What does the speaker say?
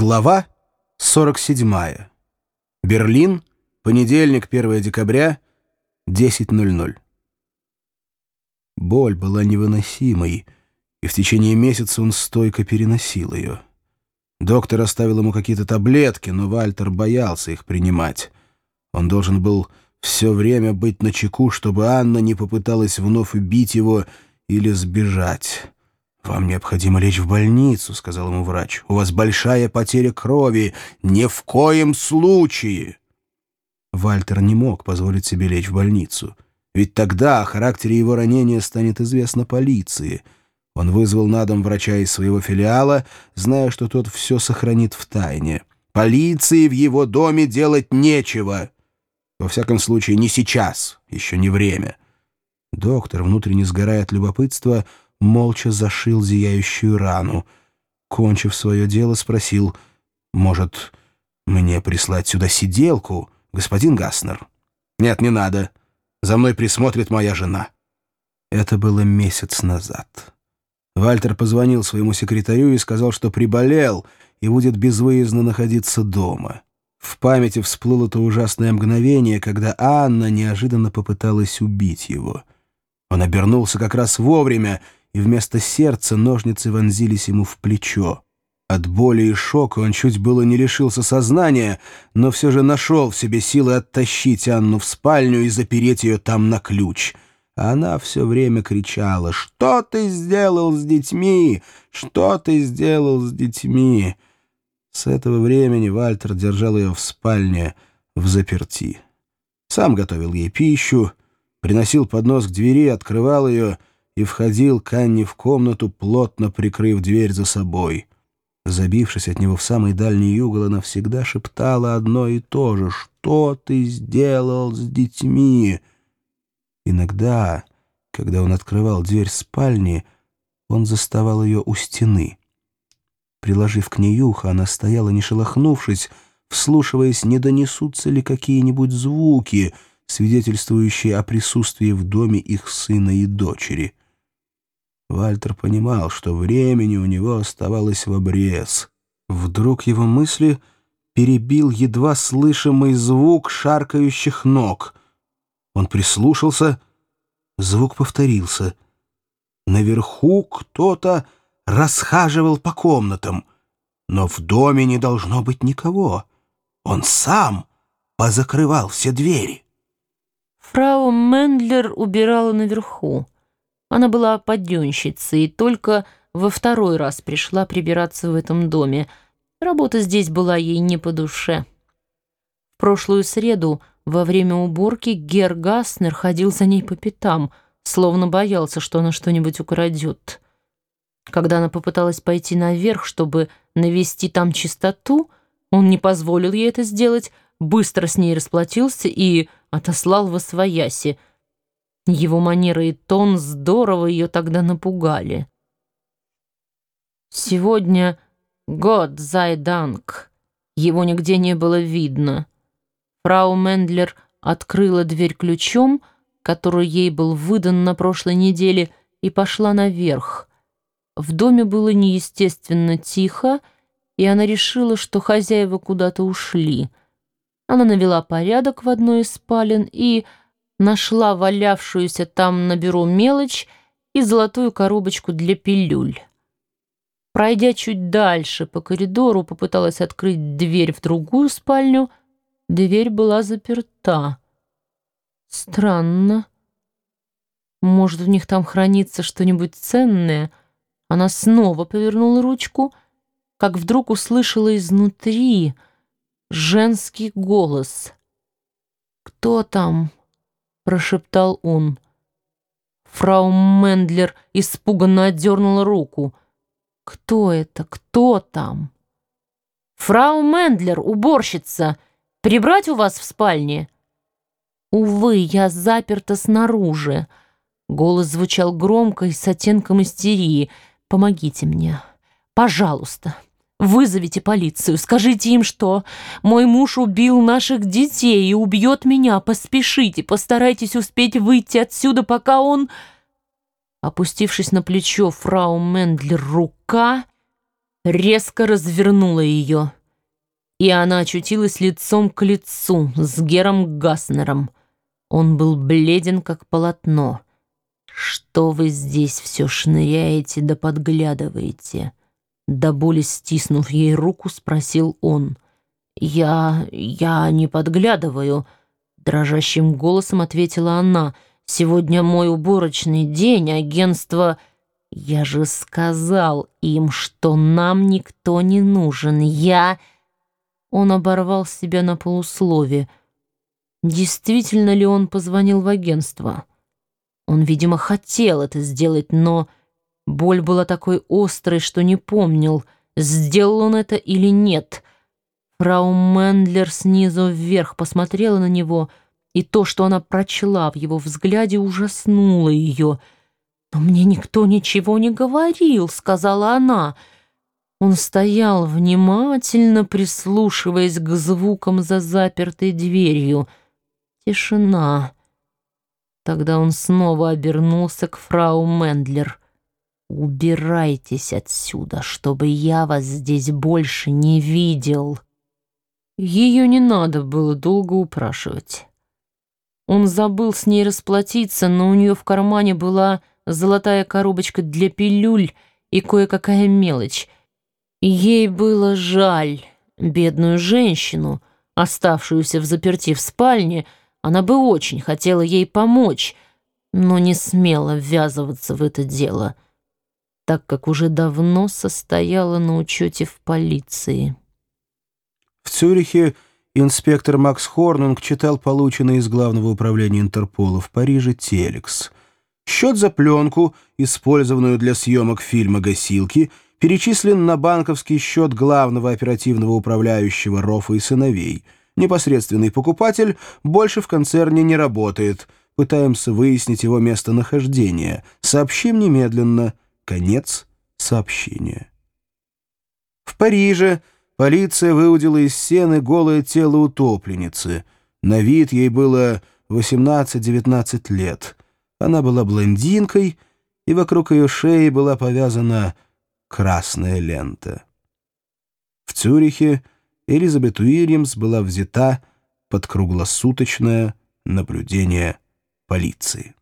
Глава 47. Берлин, понедельник, 1 декабря, 10.00. Боль была невыносимой, и в течение месяца он стойко переносил ее. Доктор оставил ему какие-то таблетки, но Вальтер боялся их принимать. Он должен был все время быть начеку, чтобы Анна не попыталась вновь убить его или сбежать. «Вам необходимо лечь в больницу», — сказал ему врач. «У вас большая потеря крови. Ни в коем случае!» Вальтер не мог позволить себе лечь в больницу. Ведь тогда о характере его ранения станет известно полиции. Он вызвал на дом врача из своего филиала, зная, что тот все сохранит в тайне. Полиции в его доме делать нечего. Во всяком случае, не сейчас, еще не время. Доктор, внутренне сгорая от любопытства, — молча зашил зияющую рану. Кончив свое дело, спросил, «Может, мне прислать сюда сиделку, господин Гаснер?» «Нет, не надо. За мной присмотрит моя жена». Это было месяц назад. Вальтер позвонил своему секретарю и сказал, что приболел и будет безвыездно находиться дома. В памяти всплыло то ужасное мгновение, когда Анна неожиданно попыталась убить его. Он обернулся как раз вовремя — и вместо сердца ножницы вонзились ему в плечо. От боли и шока он чуть было не лишился сознания, но все же нашел в себе силы оттащить Анну в спальню и запереть ее там на ключ. Она все время кричала «Что ты сделал с детьми? Что ты сделал с детьми?» С этого времени Вальтер держал ее в спальне в заперти. Сам готовил ей пищу, приносил поднос к двери, открывал ее — и входил к Анне в комнату, плотно прикрыв дверь за собой. Забившись от него в самый дальний угол, она всегда шептала одно и то же «Что ты сделал с детьми?» Иногда, когда он открывал дверь спальни, он заставал ее у стены. Приложив к ней ухо, она стояла, не шелохнувшись, вслушиваясь, не донесутся ли какие-нибудь звуки, свидетельствующие о присутствии в доме их сына и дочери. Вальтер понимал, что времени у него оставалось в обрез. Вдруг его мысли перебил едва слышимый звук шаркающих ног. Он прислушался, звук повторился. Наверху кто-то расхаживал по комнатам, но в доме не должно быть никого. Он сам позакрывал все двери. Фрау Мендлер убирала наверху. Она была подъемщицей и только во второй раз пришла прибираться в этом доме. Работа здесь была ей не по душе. В прошлую среду во время уборки Гер Гаснер ходил за ней по пятам, словно боялся, что она что-нибудь украдет. Когда она попыталась пойти наверх, чтобы навести там чистоту, он не позволил ей это сделать, быстро с ней расплатился и отослал во свояси — его манера и тон здорово ее тогда напугали. Сегодня год Зайданг. Его нигде не было видно. Фрау Мендлер открыла дверь ключом, который ей был выдан на прошлой неделе, и пошла наверх. В доме было неестественно тихо, и она решила, что хозяева куда-то ушли. Она навела порядок в одной из спален и нашла валявшуюся там на бюро мелочь и золотую коробочку для пилюль. Пройдя чуть дальше по коридору, попыталась открыть дверь в другую спальню. Дверь была заперта. Странно. Может, в них там хранится что-нибудь ценное? Она снова повернула ручку, как вдруг услышала изнутри женский голос. «Кто там?» Прошептал он. Фрау Мендлер испуганно отдернула руку. «Кто это? Кто там?» «Фрау Мендлер, уборщица! Прибрать у вас в спальне?» «Увы, я заперта снаружи». Голос звучал громко и с оттенком истерии. «Помогите мне, пожалуйста». Вызовите полицию, скажите им, что мой муж убил наших детей и убьет меня. Поспешите, постарайтесь успеть выйти отсюда, пока он...» Опустившись на плечо фрау Мендлер рука, резко развернула ее, и она очутилась лицом к лицу с Гером Гаснером. Он был бледен, как полотно. «Что вы здесь все шныряете да подглядываете?» До боли стиснув ей руку, спросил он. «Я... я не подглядываю», — дрожащим голосом ответила она. «Сегодня мой уборочный день, агентство...» «Я же сказал им, что нам никто не нужен. Я...» Он оборвал себя на полуслове. Действительно ли он позвонил в агентство? Он, видимо, хотел это сделать, но боль была такой острой, что не помнил, сделал он это или нет. Фрау Мендлер снизу вверх посмотрела на него, и то, что она прочла в его взгляде, ужаснуло ее. «Но мне никто ничего не говорил», — сказала она. Он стоял, внимательно прислушиваясь к звукам за запертой дверью. Тишина. Тогда он снова обернулся к фрау Мендлер. «Убирайтесь отсюда, чтобы я вас здесь больше не видел». Ее не надо было долго упрашивать. Он забыл с ней расплатиться, но у нее в кармане была золотая коробочка для пилюль и кое-какая мелочь. Ей было жаль бедную женщину, оставшуюся в заперти в спальне, она бы очень хотела ей помочь, но не смела ввязываться в это дело, так как уже давно состояла на учете в полиции. В Цюрихе инспектор Макс Хорнунг читал полученный из Главного управления Интерпола в Париже «Телекс». Счет за пленку, использованную для съемок фильма «Гасилки», перечислен на банковский счет главного оперативного управляющего Рофа и сыновей – Непосредственный покупатель больше в концерне не работает. Пытаемся выяснить его местонахождение. Сообщим немедленно. Конец сообщения. В Париже полиция выудила из сены голое тело утопленницы. На вид ей было 18-19 лет. Она была блондинкой, и вокруг ее шеи была повязана красная лента. В Цюрихе Элизабет Уильямс была взята под круглосуточное наблюдение полиции.